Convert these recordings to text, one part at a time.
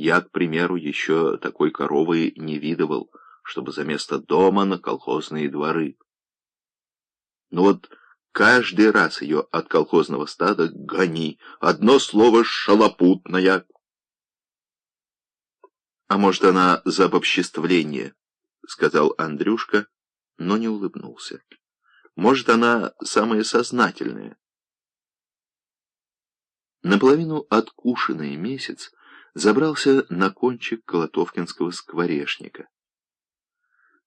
Я, к примеру, еще такой коровы не видывал, чтобы за место дома на колхозные дворы. Но вот каждый раз ее от колхозного стада гони. Одно слово «шалопутная». А может, она за обобществление, — сказал Андрюшка, но не улыбнулся. Может, она самая сознательная. Наполовину откушенный месяц забрался на кончик колотовкинского скворечника.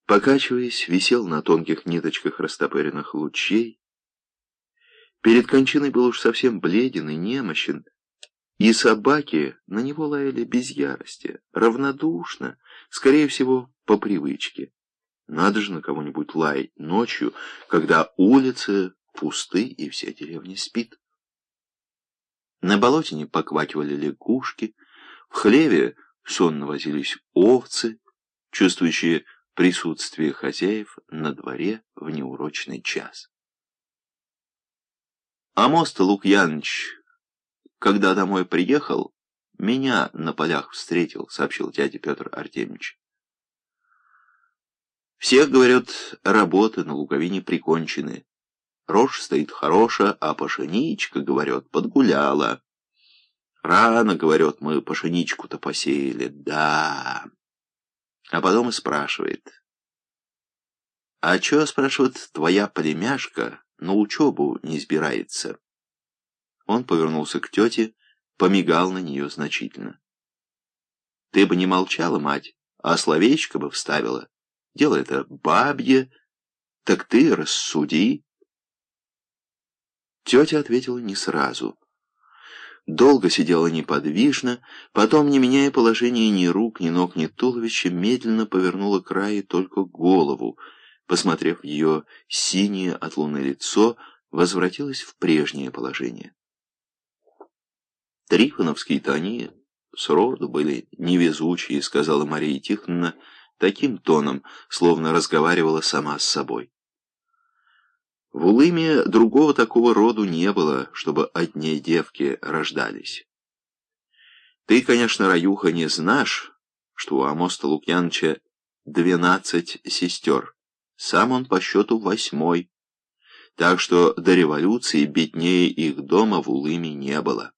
Покачиваясь, висел на тонких ниточках растопыренных лучей. Перед кончиной был уж совсем бледен и немощен, и собаки на него лаяли без ярости, равнодушно, скорее всего, по привычке. Надо же на кого-нибудь лаять ночью, когда улицы пусты и вся деревня спит. На болотине поквакивали лягушки, в хлеве сонно возились овцы, чувствующие присутствие хозяев на дворе в неурочный час. А мост Лукьяныч, когда домой приехал, меня на полях встретил, сообщил дядя Петр Артемьевич. Всех, говорят, работы на луговине прикончены. Рожь стоит хорошая, а пашеничка, говорят, подгуляла. Рано, говорят, мы пашеничку-то посеяли, да. А потом и спрашивает. «А чё, — спрашивает, — твоя племяшка на учебу не избирается?» Он повернулся к тете, помигал на нее значительно. «Ты бы не молчала, мать, а словечко бы вставила. Дело это бабье, так ты рассуди». Тетя ответила не сразу — долго сидела неподвижно, потом, не меняя положения ни рук, ни ног, ни туловища, медленно повернула к Рае только голову, посмотрев в ее синее от луны лицо, возвратилась в прежнее положение. Трифоновские-то они сроду были невезучие, сказала Мария Тихоновна таким тоном, словно разговаривала сама с собой. В Улыме другого такого роду не было, чтобы одни девки рождались. Ты, конечно, Раюха, не знаешь, что у Амоста Лукьянча двенадцать сестер. Сам он по счету восьмой. Так что до революции беднее их дома в Улыме не было.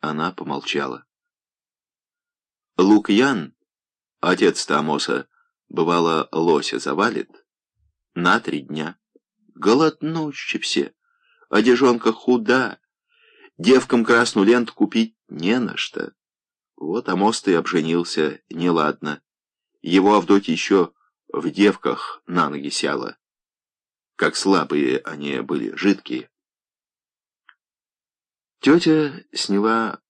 Она помолчала. Лукьян, отец Тамоса, бывало, лося завалит на три дня голоднущие все, одежонка худа, девкам красную ленту купить не на что. Вот Амост и обженился, неладно. Его Авдотья еще в девках на ноги сяла. Как слабые они были, жидкие. Тетя сняла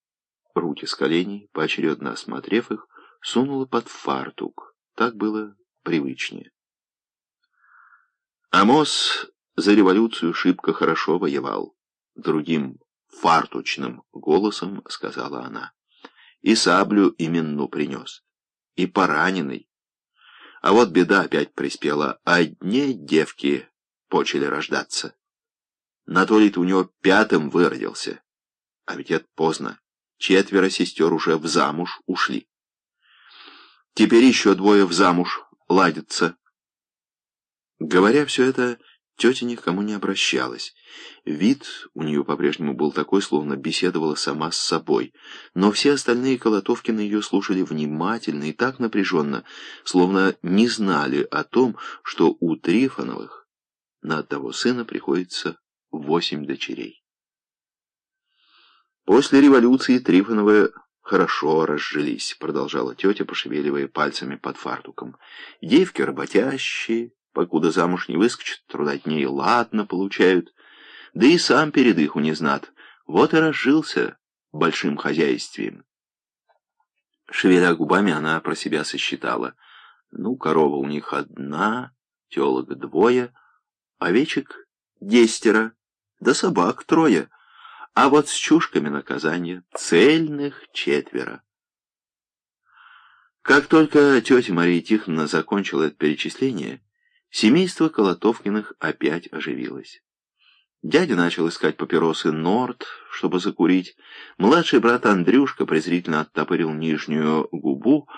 руки с коленей, поочередно осмотрев их, сунула под фартук. Так было привычнее. Амос за революцию шибко хорошо воевал. Другим фартучным голосом сказала она. И саблю именну принес. И пораненный. А вот беда опять приспела. Одни девки почали рождаться. Анатолий-то у него пятым выродился. А ведь это поздно. Четверо сестер уже в замуж ушли. Теперь еще двое в замуж ладятся. Говоря все это, Тетя ни к кому не обращалась. Вид у нее по-прежнему был такой, словно беседовала сама с собой. Но все остальные Колотовкины ее слушали внимательно и так напряженно, словно не знали о том, что у Трифоновых на одного сына приходится восемь дочерей. После революции Трифоновы хорошо разжились, продолжала тетя, пошевеливая пальцами под фартуком. Девки работящие, покуда замуж не выскочат, трудотней ладно получают, да и сам перед их не знат, вот и разжился большим хозяйствием. Шевеля губами, она про себя сосчитала. Ну, корова у них одна, телок двое, овечек десятеро, да собак трое, а вот с чушками наказания цельных четверо. Как только тетя Мария Тихоновна закончила это перечисление, Семейство Колотовкиных опять оживилось. Дядя начал искать папиросы Норд, чтобы закурить. Младший брат Андрюшка презрительно оттопырил нижнюю губу,